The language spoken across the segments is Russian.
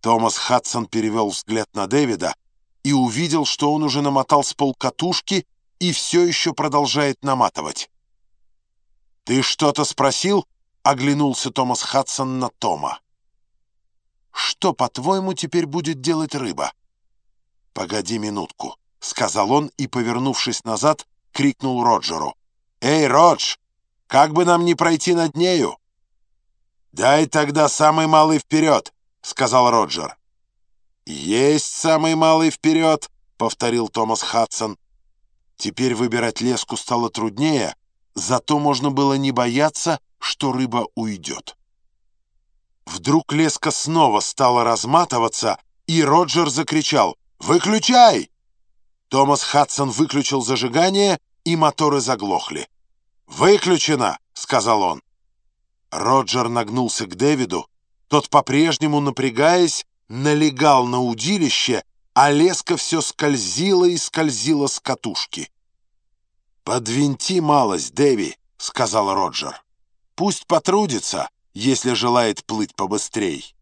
Томас Хадсон перевел взгляд на Дэвида и увидел, что он уже намотал с полкатушки и все еще продолжает наматывать. «Ты что-то спросил?» — оглянулся Томас Хадсон на Тома. «Что, по-твоему, теперь будет делать рыба?» «Погоди минутку», — сказал он и, повернувшись назад, крикнул Роджеру. «Эй, Родж, как бы нам не пройти над нею?» «Дай тогда самый малый вперед», — сказал Роджер. «Есть самый малый вперед», — повторил Томас Хадсон. Теперь выбирать леску стало труднее, зато можно было не бояться, что рыба уйдет. Вдруг леска снова стала разматываться, и Роджер закричал «Выключай!». Томас Хадсон выключил зажигание, и моторы заглохли. «Выключено!» — сказал он. Роджер нагнулся к Дэвиду. Тот, по-прежнему напрягаясь, налегал на удилище, а леска все скользила и скользила с катушки. «Подвинти малость, Дэви», — сказал Роджер. «Пусть потрудится, если желает плыть побыстрей».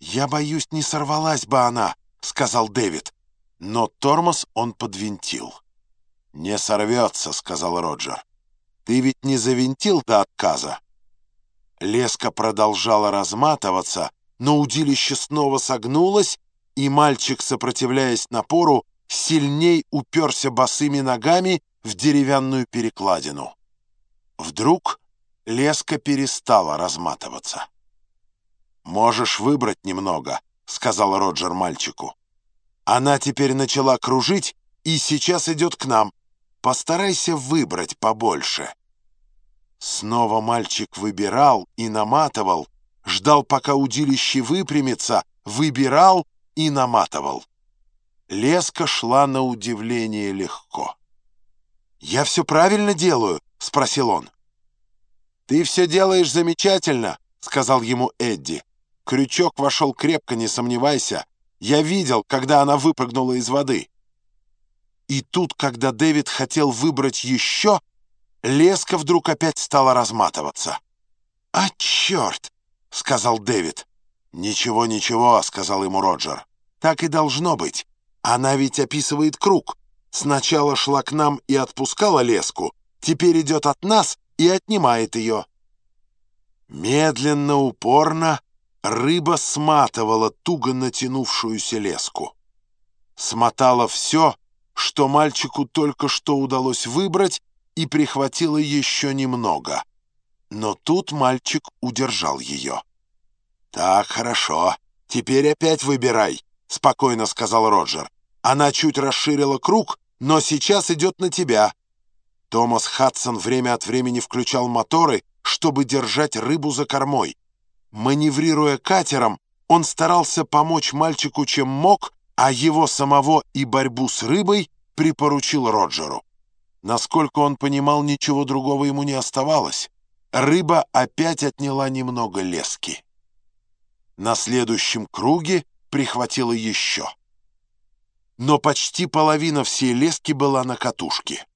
«Я боюсь, не сорвалась бы она», — сказал Дэвид. Но тормоз он подвинтил. «Не сорвется», — сказал Роджер. «Ты ведь не завинтил до отказа?» Леска продолжала разматываться, но удилище снова согнулось, и мальчик, сопротивляясь напору, сильней уперся босыми ногами в деревянную перекладину. Вдруг леска перестала разматываться. «Можешь выбрать немного», — сказал Роджер мальчику. «Она теперь начала кружить и сейчас идет к нам. Постарайся выбрать побольше». Снова мальчик выбирал и наматывал, ждал, пока удилище выпрямится, выбирал и наматывал. Леска шла на удивление легко. «Я все правильно делаю?» — спросил он. «Ты все делаешь замечательно», — сказал ему Эдди. Крючок вошел крепко, не сомневайся. Я видел, когда она выпрыгнула из воды. И тут, когда Дэвид хотел выбрать еще, Леска вдруг опять стала разматываться. «А, черт!» — сказал Дэвид. «Ничего, ничего», — сказал ему Роджер. «Так и должно быть. Она ведь описывает круг. Сначала шла к нам и отпускала леску, теперь идет от нас и отнимает ее». Медленно, упорно рыба сматывала туго натянувшуюся леску. Смотала все, что мальчику только что удалось выбрать, и прихватила еще немного. Но тут мальчик удержал ее. «Так, хорошо. Теперь опять выбирай», — спокойно сказал Роджер. «Она чуть расширила круг, но сейчас идет на тебя». Томас Хадсон время от времени включал моторы, чтобы держать рыбу за кормой. Маневрируя катером, он старался помочь мальчику чем мог, а его самого и борьбу с рыбой припоручил Роджеру. Насколько он понимал, ничего другого ему не оставалось. Рыба опять отняла немного лески. На следующем круге прихватила еще. Но почти половина всей лески была на катушке.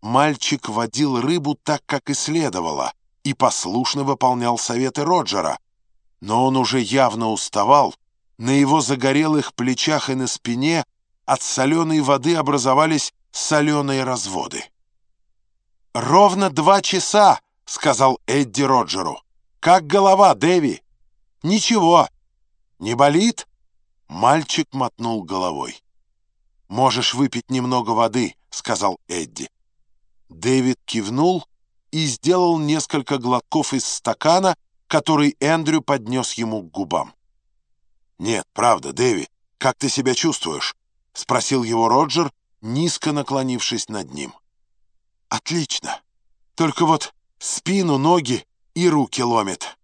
Мальчик водил рыбу так, как и следовало, и послушно выполнял советы Роджера. Но он уже явно уставал, на его загорелых плечах и на спине от соленой воды образовались соленые разводы. «Ровно два часа», — сказал Эдди Роджеру. «Как голова, Дэви?» «Ничего. Не болит?» Мальчик мотнул головой. «Можешь выпить немного воды», — сказал Эдди. Дэвид кивнул и сделал несколько глотков из стакана, который Эндрю поднес ему к губам. «Нет, правда, Дэви, как ты себя чувствуешь?» — спросил его Роджер, низко наклонившись над ним. «Отлично. Только вот спину, ноги и руки ломит».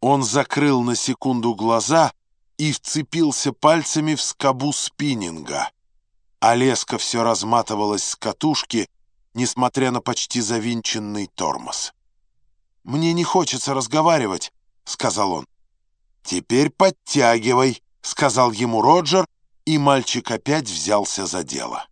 Он закрыл на секунду глаза и вцепился пальцами в скобу спиннинга. А леска все разматывалась с катушки, несмотря на почти завинченный тормоз. «Мне не хочется разговаривать», — сказал он. «Теперь подтягивай», — сказал ему Роджер, и мальчик опять взялся за дело.